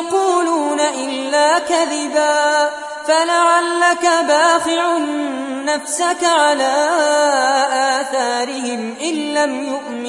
يقولون إلا كذبا فلعلك باخع نفسك على آثارهم إن لم يؤمنوا.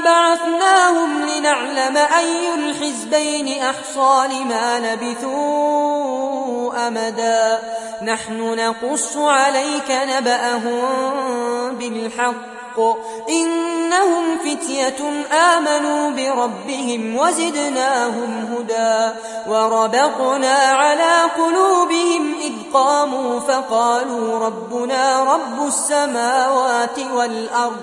بعثناهم لنعلم أي الحزبين أحصى لما لبثوا أمدا. نحن نقص عليك نبأهم بالحق. إنهم فتية آمنوا بربهم وزدناهم هدى. وربطنا على قلوبهم إذ قاموا فقالوا ربنا رب السماوات والأرض.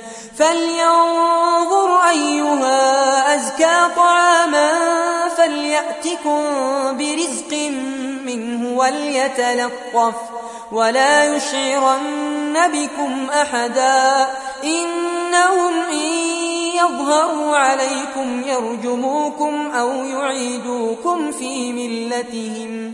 فلينظر أيها أزكى طعاما فليأتكم برزق منه وليتلطف ولا يشعرن بكم أحدا إنهم إن يظهروا عليكم يرجموكم أو يعيدوكم في ملتهم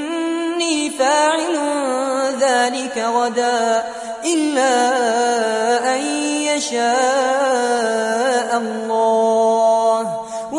إني فاعل ذلك غدا إلا أن يشاء الله.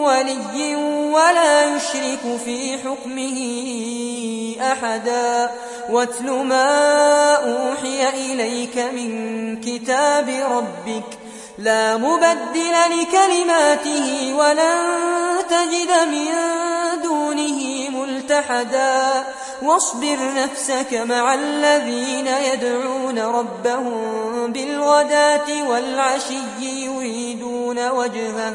ولي ولا يشرك في حكمه أحدا. واتل ما أوحي إليك من كتاب ربك. لا مبدل لكلماته ولن تجد من دونه ملتحدا. واصبر نفسك مع الذين يدعون ربهم بالغداة والعشي يريدون وجهه.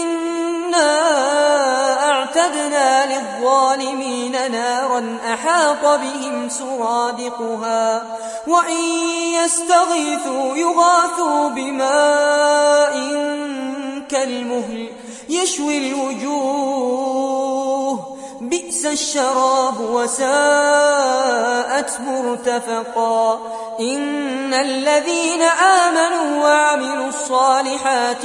إنا أعتدنا للظالمين نارا أحاط بهم سرادقها وإن يستغيثوا يغاثوا بماء كالمهل يشوي الوجوه بئس الشراب وساءت مرتفقا إن الذين آمنوا وعملوا الصالحات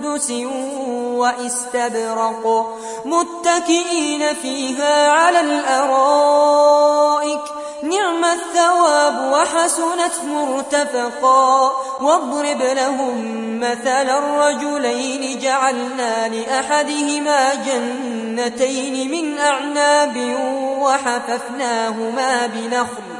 سندس وإستبرق متكئين فيها على الأرائك نعم الثواب وحسنت مرتفقا واضرب لهم مثل الرجلين جعلنا لأحدهما جنتين من أعناب وحففناهما بنخل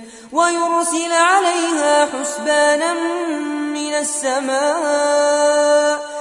ويرسل عليها حسبانا من السماء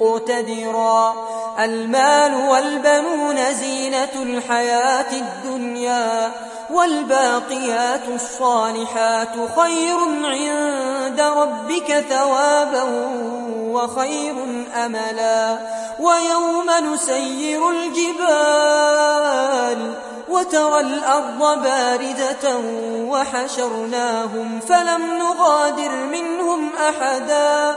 مقتدرا. المال والبنون زينة الحياة الدنيا والباقيات الصالحات خير عند ربك ثوابا وخير أملا. ويوم نسير الجبال وترى الأرض باردة وحشرناهم فلم نغادر منهم أحدا.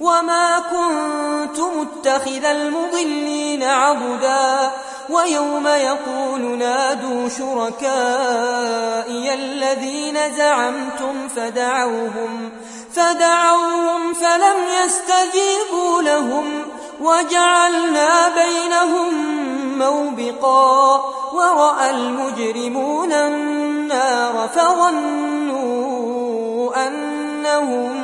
وما كنت متخذ المضلين عبدا ويوم يقول نادوا شركائي الذين زعمتم فدعوهم فدعوهم فلم يستجيبوا لهم وجعلنا بينهم موبقا ورأى المجرمون النار فظنوا أنهم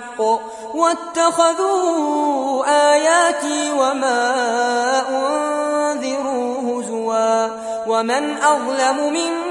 واتخذوا آياتي وما أنذروا هزوا ومن أظلم ممن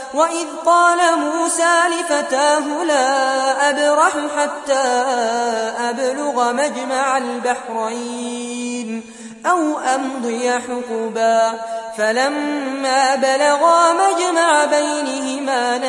وإذ قال موسى لفتاه لا أبرح حتى أبلغ مجمع البحرين أو أمضي حقبا فلما بلغا مجمع بينهما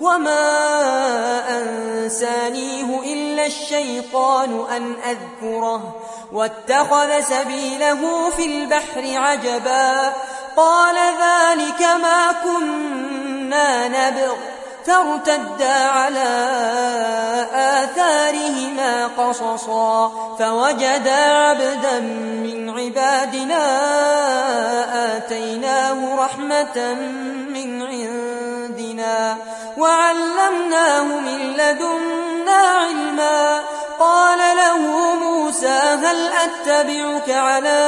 وما أنسانيه إلا الشيطان أن أذكره واتخذ سبيله في البحر عجبا قال ذلك ما كنا نبغ فارتدا على آثارهما قصصا فوجدا عبدا من عبادنا آتيناه رحمة وعلمناه من لدنا علما. قال له موسى هل أتبعك على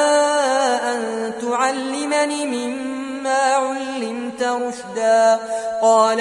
أن تعلمني مما علمت رشدا؟ قال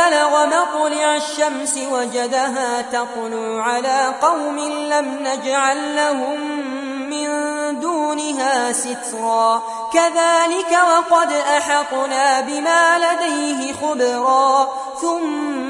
بلغ مطلع الشمس وجدها تطلع على قوم لم نجعل لهم من دونها سترا. كذلك وقد أحقنا بما لديه خبرا. ثم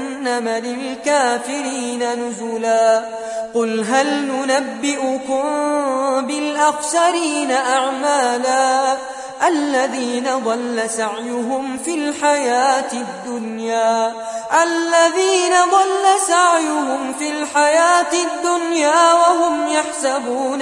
للكافرين نزلا قل هل ننبئكم بالأخسرين أعمالا الذين ضل سعيهم في الحياة الدنيا الذين ضل سعيهم في الحياة الدنيا وهم يحسبون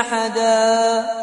أحداً